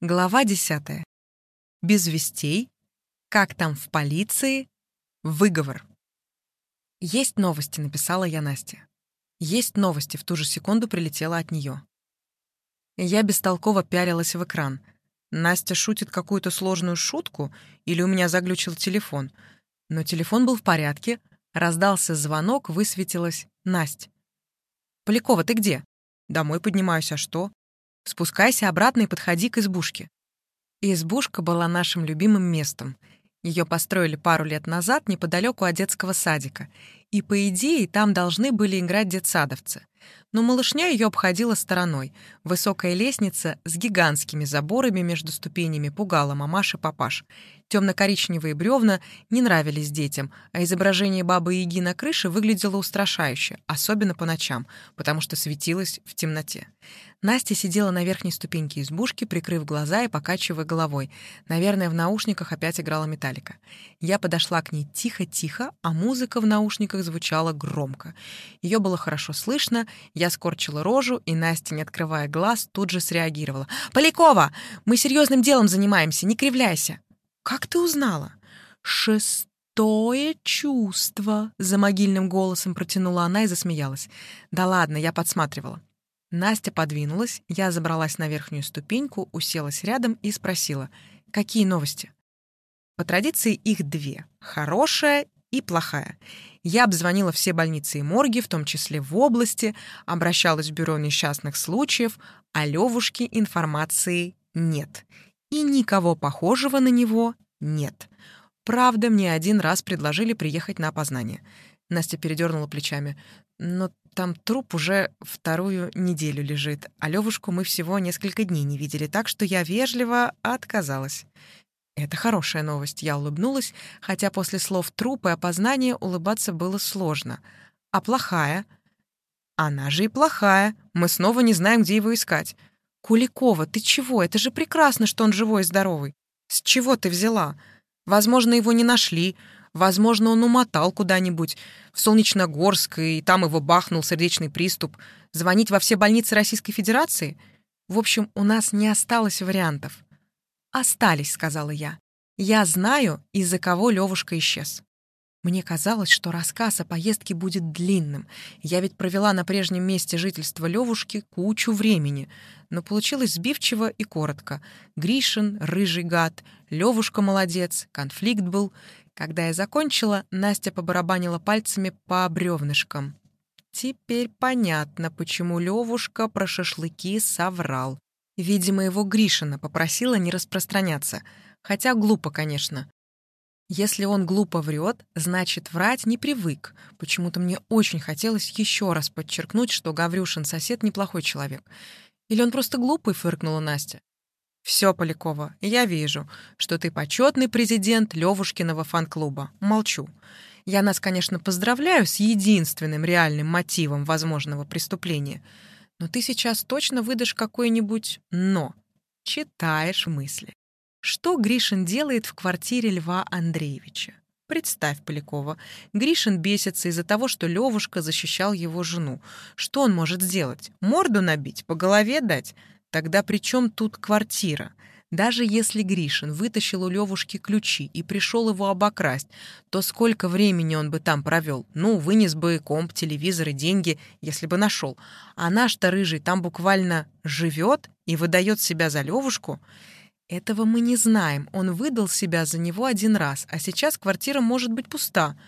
Глава десятая. Без вестей. Как там в полиции? Выговор. «Есть новости», — написала я Насте. «Есть новости», — в ту же секунду прилетела от нее. Я бестолково пялилась в экран. Настя шутит какую-то сложную шутку или у меня заглючил телефон. Но телефон был в порядке, раздался звонок, высветилось «Насть». «Полякова, ты где?» «Домой поднимаюсь, а что?» Спускайся обратно и подходи к избушке». избушка была нашим любимым местом. Ее построили пару лет назад неподалеку от детского садика, и, по идее, там должны были играть детсадовцы. Но малышня ее обходила стороной. Высокая лестница с гигантскими заборами между ступенями пугала мамаш и папаш. Темно-коричневые бревна не нравились детям, а изображение бабы-яги на крыше выглядело устрашающе, особенно по ночам, потому что светилось в темноте. Настя сидела на верхней ступеньке избушки, прикрыв глаза и покачивая головой. Наверное, в наушниках опять играла металлика. Я подошла к ней тихо-тихо, а музыка в наушниках звучала громко. Ее было хорошо слышно, я скорчила рожу, и Настя, не открывая глаз, тут же среагировала. «Полякова! Мы серьезным делом занимаемся, не кривляйся!» «Как ты узнала?» «Шестое чувство», — за могильным голосом протянула она и засмеялась. «Да ладно, я подсматривала». Настя подвинулась, я забралась на верхнюю ступеньку, уселась рядом и спросила, «Какие новости?» По традиции их две — хорошая и плохая. Я обзвонила все больницы и морги, в том числе в области, обращалась в бюро несчастных случаев, а Левушке информации нет и никого похожего на него нет. Правда, мне один раз предложили приехать на опознание. Настя передернула плечами. Но там труп уже вторую неделю лежит, а Левушку мы всего несколько дней не видели, так что я вежливо отказалась. Это хорошая новость, я улыбнулась, хотя после слов «труп» и «опознание» улыбаться было сложно. А плохая? Она же и плохая. Мы снова не знаем, где его искать. «Куликова, ты чего? Это же прекрасно, что он живой и здоровый. С чего ты взяла? Возможно, его не нашли. Возможно, он умотал куда-нибудь в Солнечногорск, и там его бахнул сердечный приступ. Звонить во все больницы Российской Федерации? В общем, у нас не осталось вариантов». «Остались», — сказала я. «Я знаю, из-за кого Левушка исчез». Мне казалось, что рассказ о поездке будет длинным. Я ведь провела на прежнем месте жительства Левушки кучу времени. Но получилось сбивчиво и коротко. Гришин, рыжий гад, Левушка молодец, конфликт был. Когда я закончила, Настя побарабанила пальцами по бревнышкам. Теперь понятно, почему Левушка про шашлыки соврал. Видимо, его Гришина попросила не распространяться. Хотя глупо, конечно. Если он глупо врет, значит, врать не привык. Почему-то мне очень хотелось еще раз подчеркнуть, что Гаврюшин сосед неплохой человек. Или он просто глупый, фыркнула Настя. Все, Полякова, я вижу, что ты почетный президент Левушкиного фан-клуба. Молчу. Я нас, конечно, поздравляю с единственным реальным мотивом возможного преступления. Но ты сейчас точно выдашь какое-нибудь «но». Читаешь мысли. Что Гришин делает в квартире Льва Андреевича? Представь, Полякова, Гришин бесится из-за того, что Левушка защищал его жену. Что он может сделать? Морду набить? По голове дать? Тогда при чем тут квартира? Даже если Гришин вытащил у Левушки ключи и пришел его обокрасть, то сколько времени он бы там провел? Ну, вынес бы комп, телевизор и деньги, если бы нашел. А наш-то рыжий там буквально живет и выдает себя за Левушку. Этого мы не знаем. Он выдал себя за него один раз, а сейчас квартира может быть пуста.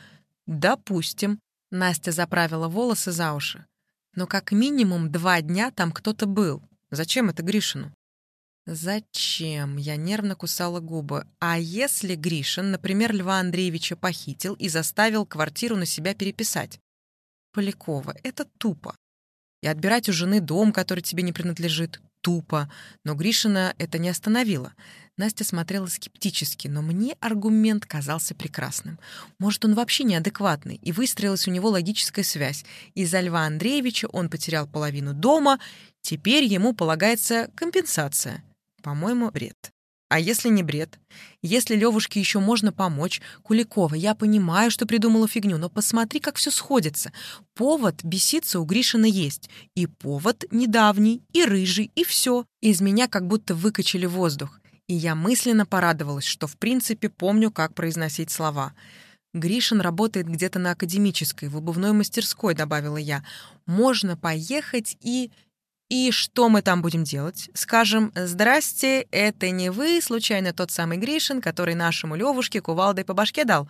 Допустим. Настя заправила волосы за уши. Но как минимум два дня там кто-то был. Зачем это Гришину? Зачем? Я нервно кусала губы. А если Гришин, например, Льва Андреевича похитил и заставил квартиру на себя переписать? Полякова, это тупо. И отбирать у жены дом, который тебе не принадлежит, тупо, но Гришина это не остановило. Настя смотрела скептически, но мне аргумент казался прекрасным. Может, он вообще неадекватный, и выстроилась у него логическая связь. Из-за Льва Андреевича он потерял половину дома, теперь ему полагается компенсация. По-моему, бред. А если не бред? Если Левушке еще можно помочь, Куликова, я понимаю, что придумала фигню, но посмотри, как все сходится. Повод беситься у Гришина есть. И повод недавний, и рыжий, и все. Из меня как будто выкачали воздух. И я мысленно порадовалась, что в принципе помню, как произносить слова. Гришин работает где-то на академической, в обувной мастерской, добавила я. Можно поехать и... И что мы там будем делать? Скажем, «Здрасте, это не вы, случайно тот самый Гришин, который нашему Левушке кувалдой по башке дал?»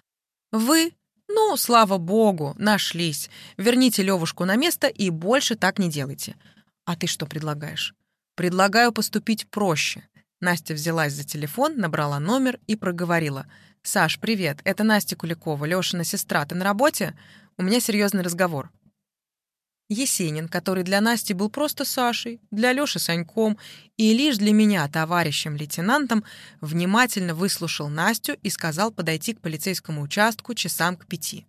«Вы? Ну, слава богу, нашлись. Верните Левушку на место и больше так не делайте». «А ты что предлагаешь?» «Предлагаю поступить проще». Настя взялась за телефон, набрала номер и проговорила. «Саш, привет, это Настя Куликова, Лешина сестра. Ты на работе? У меня серьезный разговор». Есенин, который для Насти был просто Сашей, для Лёши Саньком и лишь для меня товарищем-лейтенантом, внимательно выслушал Настю и сказал подойти к полицейскому участку часам к пяти.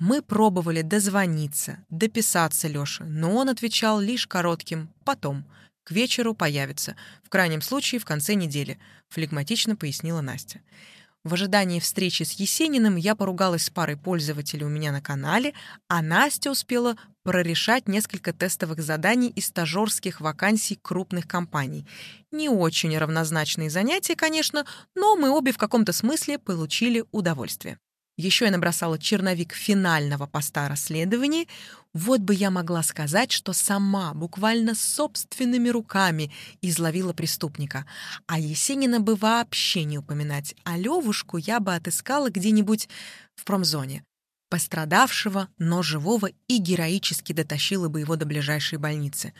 Мы пробовали дозвониться, дописаться Лёше, но он отвечал лишь коротким «потом». К вечеру появится, в крайнем случае в конце недели, флегматично пояснила Настя. В ожидании встречи с Есениным я поругалась с парой пользователей у меня на канале, а Настя успела прорешать несколько тестовых заданий из стажерских вакансий крупных компаний. Не очень равнозначные занятия, конечно, но мы обе в каком-то смысле получили удовольствие. Еще я набросала черновик финального поста расследования. Вот бы я могла сказать, что сама, буквально собственными руками, изловила преступника. А Есенина бы вообще не упоминать, а Левушку я бы отыскала где-нибудь в промзоне. Пострадавшего, но живого и героически дотащила бы его до ближайшей больницы.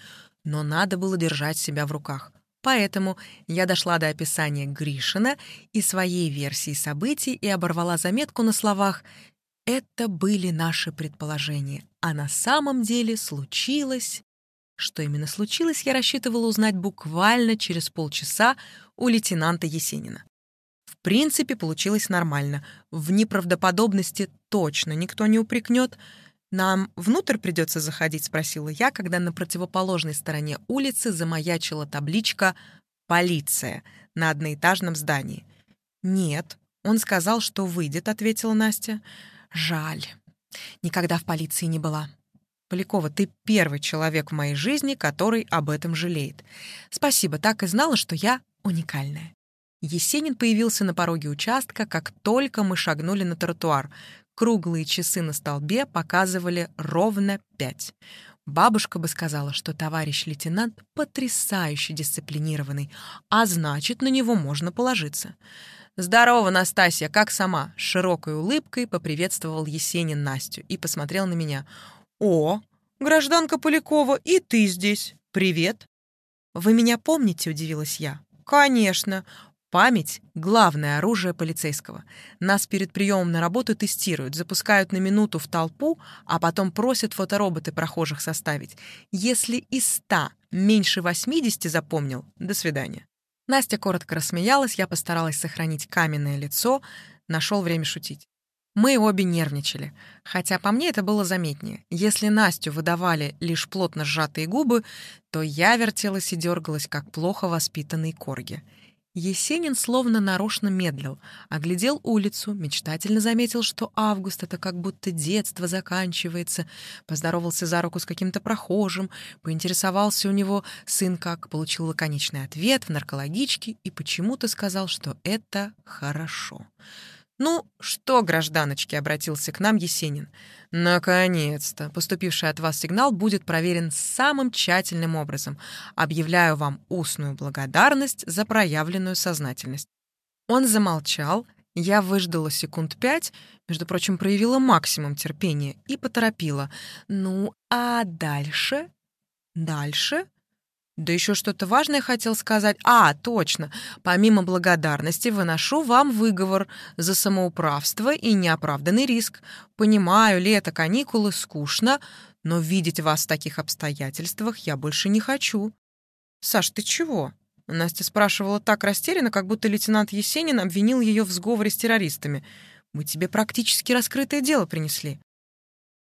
Но надо было держать себя в руках. Поэтому я дошла до описания Гришина и своей версии событий и оборвала заметку на словах «Это были наши предположения, а на самом деле случилось...» Что именно случилось, я рассчитывала узнать буквально через полчаса у лейтенанта Есенина. В принципе, получилось нормально. В неправдоподобности точно никто не упрекнет, «Нам внутрь придется заходить?» — спросила я, когда на противоположной стороне улицы замаячила табличка «Полиция» на одноэтажном здании. «Нет, он сказал, что выйдет», — ответила Настя. «Жаль. Никогда в полиции не была». «Полякова, ты первый человек в моей жизни, который об этом жалеет. Спасибо, так и знала, что я уникальная». Есенин появился на пороге участка, как только мы шагнули на тротуар. Круглые часы на столбе показывали ровно пять. Бабушка бы сказала, что товарищ лейтенант потрясающе дисциплинированный, а значит, на него можно положиться. «Здорово, Настасья, как сама?» С широкой улыбкой поприветствовал Есенин Настю и посмотрел на меня. «О, гражданка Полякова, и ты здесь. Привет!» «Вы меня помните?» — удивилась я. «Конечно. Память — главное оружие полицейского. Нас перед приемом на работу тестируют, запускают на минуту в толпу, а потом просят фотороботы прохожих составить. Если из ста меньше 80 запомнил, до свидания. Настя коротко рассмеялась, я постаралась сохранить каменное лицо, нашел время шутить. Мы обе нервничали, хотя по мне это было заметнее. Если Настю выдавали лишь плотно сжатые губы, то я вертелась и дергалась, как плохо воспитанный корги — Есенин словно нарочно медлил, оглядел улицу, мечтательно заметил, что август — это как будто детство заканчивается, поздоровался за руку с каким-то прохожим, поинтересовался у него сын как, получил лаконичный ответ в наркологичке и почему-то сказал, что это хорошо. «Ну что, гражданочки?» — обратился к нам Есенин. «Наконец-то! Поступивший от вас сигнал будет проверен самым тщательным образом. Объявляю вам устную благодарность за проявленную сознательность». Он замолчал, я выждала секунд пять, между прочим, проявила максимум терпения и поторопила. «Ну, а дальше?» «Дальше?» Да еще что-то важное хотел сказать. А, точно. Помимо благодарности выношу вам выговор за самоуправство и неоправданный риск. Понимаю, лето, каникулы, скучно, но видеть вас в таких обстоятельствах я больше не хочу. Саш, ты чего? Настя спрашивала так растерянно, как будто лейтенант Есенин обвинил ее в сговоре с террористами. Мы тебе практически раскрытое дело принесли.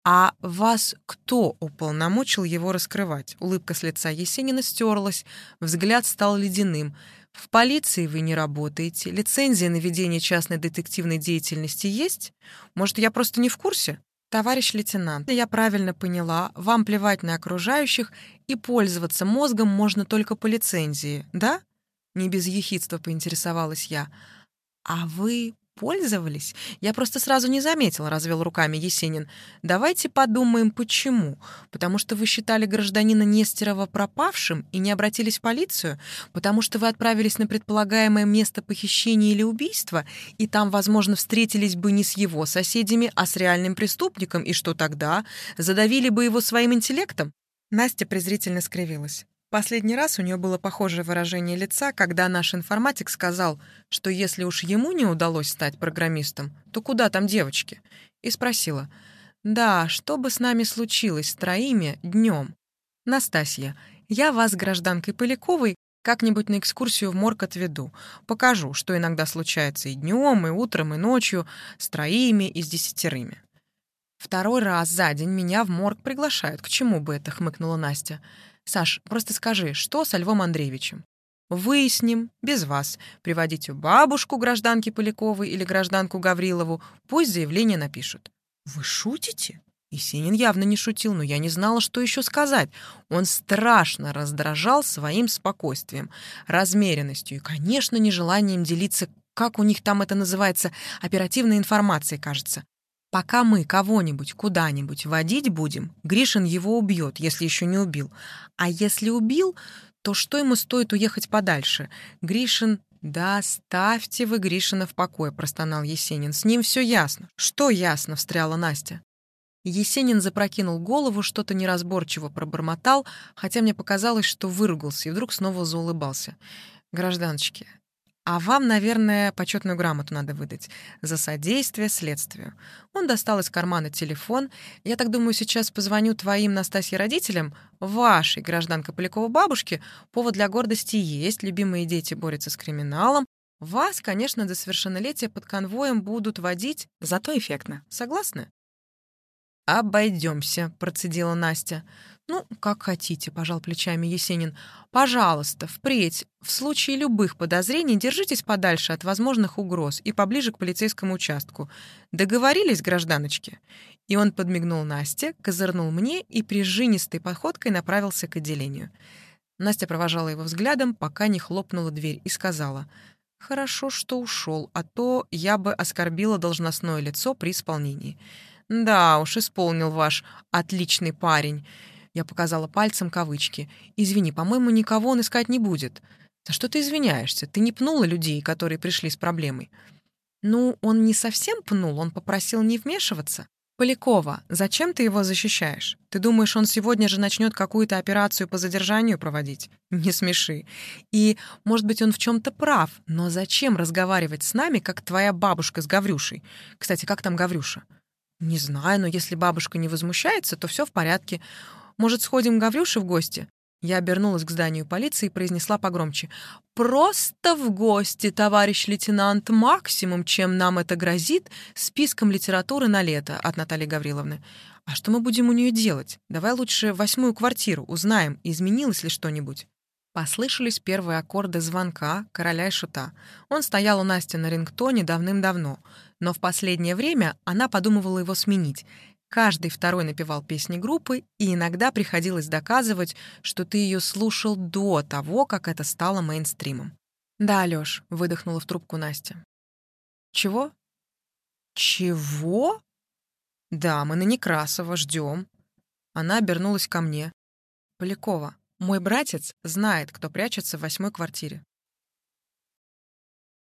«А вас кто уполномочил его раскрывать?» Улыбка с лица Есенина стерлась, взгляд стал ледяным. В полиции вы не работаете, лицензия на ведение частной детективной деятельности есть? Может, я просто не в курсе? Товарищ лейтенант, я правильно поняла, вам плевать на окружающих, и пользоваться мозгом можно только по лицензии, да? Не без ехидства поинтересовалась я. А вы пользовались? Я просто сразу не заметил, развел руками Есенин. Давайте подумаем, почему. Потому что вы считали гражданина Нестерова пропавшим и не обратились в полицию? Потому что вы отправились на предполагаемое место похищения или убийства, и там, возможно, встретились бы не с его соседями, а с реальным преступником, и что тогда? Задавили бы его своим интеллектом? Настя презрительно скривилась. Последний раз у нее было похожее выражение лица, когда наш информатик сказал, что если уж ему не удалось стать программистом, то куда там девочки? И спросила, «Да, что бы с нами случилось с троими днем? Настасья, я вас, гражданкой Поляковой, как-нибудь на экскурсию в морг отведу. Покажу, что иногда случается и днем, и утром, и ночью, с троими и с десятерыми». «Второй раз за день меня в морг приглашают. К чему бы это?» — хмыкнула Настя. Саш, просто скажи, что со Львом Андреевичем? Выясним, без вас. Приводите бабушку гражданки Поляковой или гражданку Гаврилову, пусть заявление напишут. Вы шутите? Есенин явно не шутил, но я не знала, что еще сказать. Он страшно раздражал своим спокойствием, размеренностью и, конечно, нежеланием делиться, как у них там это называется, оперативной информацией, кажется. Пока мы кого-нибудь куда-нибудь водить будем, Гришин его убьет, если еще не убил. А если убил, то что ему стоит уехать подальше? Гришин... «Да ставьте вы Гришина в покое», — простонал Есенин. «С ним все ясно». «Что ясно?» — встряла Настя. Есенин запрокинул голову, что-то неразборчиво пробормотал, хотя мне показалось, что выругался, и вдруг снова заулыбался. «Гражданочки, а вам, наверное, почетную грамоту надо выдать за содействие следствию. Он достал из кармана телефон. Я так думаю, сейчас позвоню твоим, Настасье, родителям, вашей, гражданка Полякова бабушке. Повод для гордости есть, любимые дети борются с криминалом. Вас, конечно, до совершеннолетия под конвоем будут водить, зато эффектно. Согласны? «Обойдемся», — процедила Настя. «Ну, как хотите», — пожал плечами Есенин. «Пожалуйста, впредь, в случае любых подозрений, держитесь подальше от возможных угроз и поближе к полицейскому участку. Договорились, гражданочки?» И он подмигнул Насте, козырнул мне и прижинистой походкой направился к отделению. Настя провожала его взглядом, пока не хлопнула дверь, и сказала, «Хорошо, что ушел, а то я бы оскорбила должностное лицо при исполнении». «Да уж, исполнил ваш отличный парень». Я показала пальцем кавычки. «Извини, по-моему, никого он искать не будет». «За что ты извиняешься? Ты не пнула людей, которые пришли с проблемой?» «Ну, он не совсем пнул, он попросил не вмешиваться». «Полякова, зачем ты его защищаешь? Ты думаешь, он сегодня же начнет какую-то операцию по задержанию проводить? Не смеши. И, может быть, он в чем-то прав, но зачем разговаривать с нами, как твоя бабушка с Гаврюшей? Кстати, как там Гаврюша?» «Не знаю, но если бабушка не возмущается, то все в порядке. Может, сходим к Гаврюше в гости?» Я обернулась к зданию полиции и произнесла погромче. «Просто в гости, товарищ лейтенант, максимум, чем нам это грозит, списком литературы на лето от Натальи Гавриловны. А что мы будем у нее делать? Давай лучше восьмую квартиру, узнаем, изменилось ли что-нибудь». Послышались первые аккорды звонка короля и шута. Он стоял у Насти на рингтоне давным-давно, но в последнее время она подумывала его сменить. Каждый второй напевал песни группы, и иногда приходилось доказывать, что ты ее слушал до того, как это стало мейнстримом. «Да, Лёш», — выдохнула в трубку Настя. «Чего?» «Чего?» «Да, мы на Некрасова ждем». Она обернулась ко мне. «Полякова, мой братец знает, кто прячется в восьмой квартире.